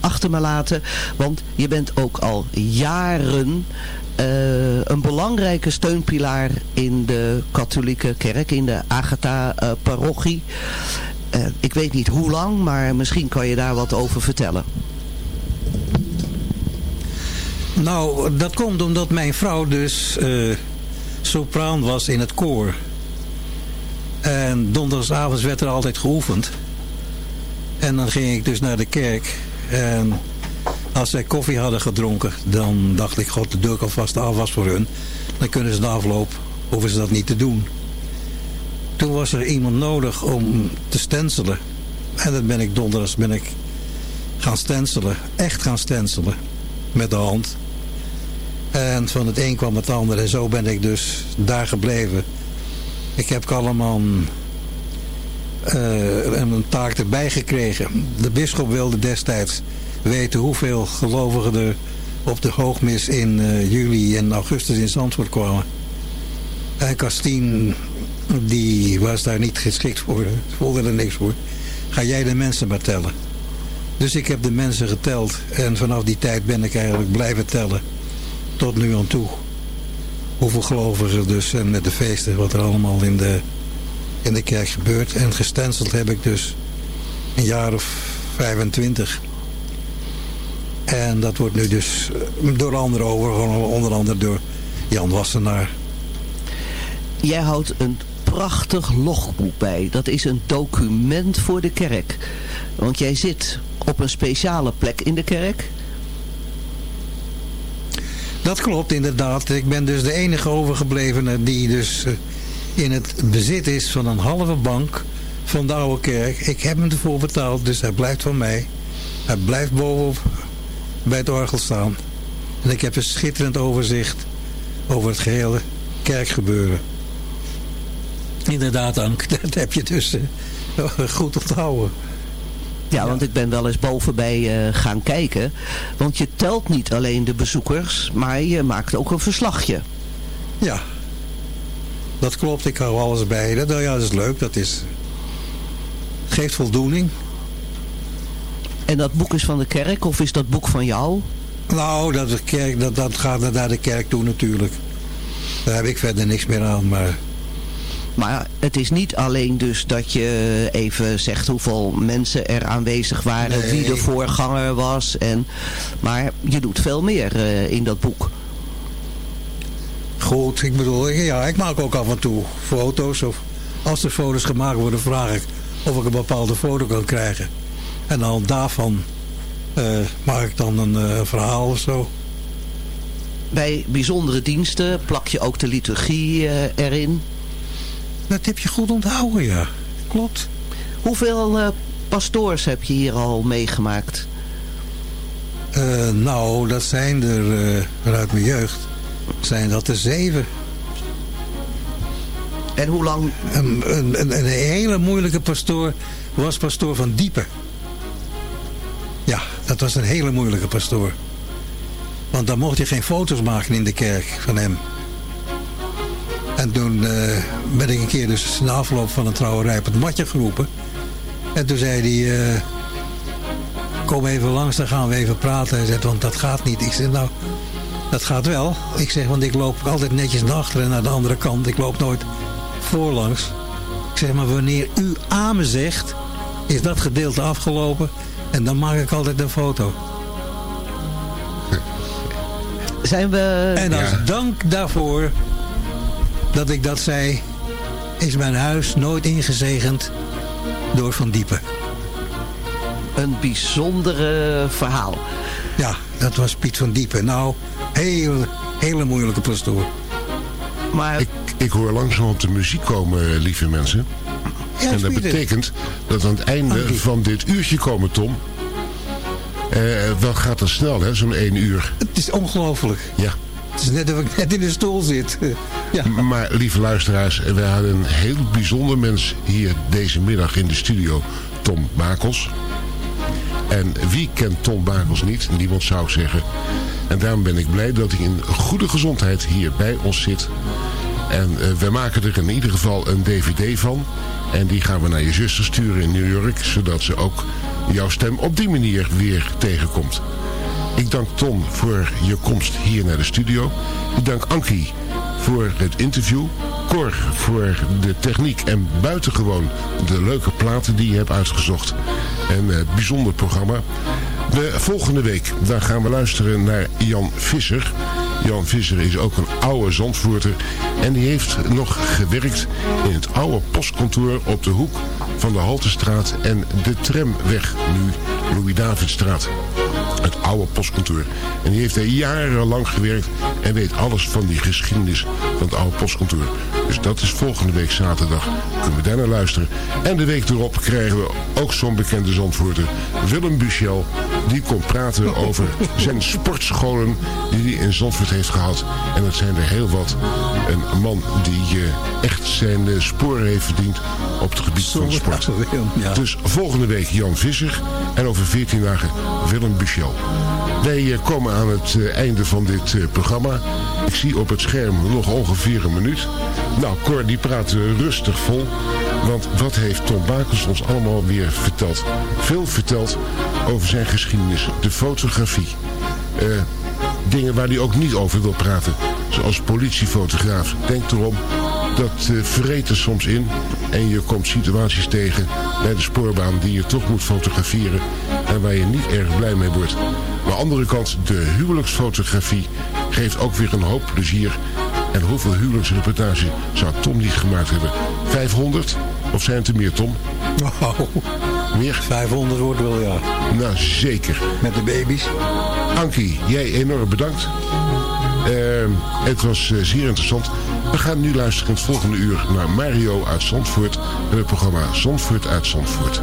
achter me laten. Want je bent ook al jaren eh, een belangrijke steunpilaar in de katholieke kerk, in de Agatha-parochie. Eh, ik weet niet hoe lang, maar misschien kan je daar wat over vertellen. Nou, dat komt omdat mijn vrouw dus eh, sopraan was in het koor. En donderdagsavonds werd er altijd geoefend. En dan ging ik dus naar de kerk. En als zij koffie hadden gedronken, dan dacht ik, god, de deur alvast de afwas voor hun. Dan kunnen ze de afloop, hoeven ze dat niet te doen. Toen was er iemand nodig om te stencelen. En dan ben ik donderdags ben ik gaan stencelen. Echt gaan stencelen. Met de hand. En van het een kwam het ander. En zo ben ik dus daar gebleven. Ik heb allemaal eh, een taak erbij gekregen. De bisschop wilde destijds weten hoeveel gelovigen er op de hoogmis in eh, juli en augustus in Zandvoort kwamen. En Kastien, die was daar niet geschikt voor. Voelde er niks voor. Ga jij de mensen maar tellen. Dus ik heb de mensen geteld. En vanaf die tijd ben ik eigenlijk blijven tellen. Tot nu aan toe. Hoeveel gelovigen dus en met de feesten. Wat er allemaal in de, in de kerk gebeurt. En gestenceld heb ik dus een jaar of 25. En dat wordt nu dus eh, door anderen overgenomen. Onder andere door Jan Wassenaar. Jij houdt een prachtig logboek bij. Dat is een document voor de kerk. Want jij zit op een speciale plek in de kerk. Dat klopt inderdaad. Ik ben dus de enige overgeblevene die dus eh, in het bezit is van een halve bank van de oude kerk. Ik heb hem ervoor betaald, dus hij blijft van mij. Hij blijft bovenop bij het orgel staan. En ik heb een schitterend overzicht over het gehele kerkgebeuren. Inderdaad, Ank, dat heb je dus eh, goed onthouden. Ja, want ik ben wel eens bovenbij eh, gaan kijken. Want je telt niet alleen de bezoekers, maar je maakt ook een verslagje. Ja, dat klopt. Ik hou alles bij. Dat, ja, dat is leuk. Dat is, geeft voldoening. En dat boek is van de kerk of is dat boek van jou? Nou, dat, de kerk, dat, dat gaat naar de kerk toe natuurlijk. Daar heb ik verder niks meer aan. Maar Maar het is niet alleen dus dat je even zegt hoeveel mensen er aanwezig waren, Nee. wie de voorganger was. En, maar je doet veel meer eh, in dat boek. goed, ik bedoel, ja, ik maak ook af en toe foto's. Of als er foto's gemaakt worden, vraag ik of ik een bepaalde foto kan krijgen. En dan daarvan eh, maak ik dan een eh, verhaal of zo. bij bijzondere diensten plak je ook de liturgie eh, erin. Dat heb je goed onthouden, ja. Klopt. Hoeveel pastoors heb je hier al meegemaakt? Nou, dat zijn er uh, uit mijn jeugd. Zijn dat er zeven. En hoe lang? Een, een, een hele moeilijke pastoor was pastoor van Diepen. Ja, dat was een hele moeilijke pastoor. Want dan mocht je geen foto's maken in de kerk van hem. En toen uh, ben ik een keer dus na afloop van een trouwerij op het matje geroepen. En toen zei hij, uh, kom even langs, dan gaan we even praten. Hij zei, want dat gaat niet. Ik zei, nou, dat gaat wel. Ik zeg, want ik loop altijd netjes naar achteren en naar de andere kant. Ik loop nooit voorlangs. Ik zeg, maar wanneer u amen zegt, is dat gedeelte afgelopen. En dan maak ik altijd een foto. Zijn we... En als ja. dank daarvoor dat ik dat zei, is mijn huis nooit ingezegend door Van Diepen. Een bijzondere verhaal. Ja, dat was Piet van Diepen. Nou, heel, hele moeilijke pastoor. Maar... Ik, ik hoor langzaam op de muziek komen, lieve mensen. En dat betekent dat we aan het einde van dit uurtje komen, Tom. Uh, wel gaat dat snel, hè, zo'n één uur. Het is ongelooflijk. Ja. Het is net dat ik net in de stoel zit. ja. Maar lieve luisteraars, we hadden een heel bijzonder mens hier deze middag in de studio. Tom Bakels. En wie kent Tom Bakels niet? Niemand zou zeggen. En daarom ben ik blij dat hij in goede gezondheid hier bij ons zit. En uh, we maken er in ieder geval een dvd van. En die gaan we naar je zuster sturen in New York. Zodat ze ook jouw stem op die manier weer tegenkomt. Ik dank Tom voor je komst hier naar de studio. Ik dank Ankie voor het interview. Cor voor de techniek en buitengewoon de leuke platen die je hebt uitgezocht. Een uh, bijzonder programma. De volgende week daar gaan we luisteren naar Jan Visser. Jan Visser is ook een oude zandvoerter. En die heeft nog gewerkt in het oude postkantoor op de hoek van de Haltestraat en de tramweg, nu Louis-Davidstraat. Het oude postkantoor. En die heeft er jarenlang gewerkt en weet alles van die geschiedenis van het oude postkantoor. Dus dat is volgende week zaterdag. Kunnen we daar naar luisteren. En de week erop krijgen we ook zo'n bekende zandvoerder. Willem Buchel. Die komt praten over zijn sportscholen die hij in Zandvoort heeft gehad. En dat zijn er heel wat. Een man die uh, echt zijn uh, sporen heeft verdiend op het gebied van sport. Dus volgende week Jan Visser. En over 14 dagen Willem Buchel. Wij uh, komen aan het einde van dit programma. Ik zie op het scherm nog ongeveer een minuut. Nou, Cor die praat rustig vol. Want wat heeft Tom Bakels ons allemaal weer verteld? Veel verteld over zijn geschiedenis. De fotografie. Dingen waar hij ook niet over wil praten. Zoals politiefotograaf. Denk erom, dat uh, vreet er soms in. En je komt situaties tegen bij de spoorbaan die je toch moet fotograferen. En waar je niet erg blij mee wordt. Maar aan de andere kant, de huwelijksfotografie geeft ook weer een hoop plezier. En hoeveel huwelijksreportage zou Tom niet gemaakt hebben? 500? Of zijn het er meer, Tom? Oh, meer? 500 wordt wel, ja. Nou, zeker. Met de baby's. Ankie, jij enorm bedankt. Uh, het was uh, zeer interessant. We gaan nu luisteren het volgende uur naar Mario uit Zandvoort. En het programma Zandvoort uit Zandvoort.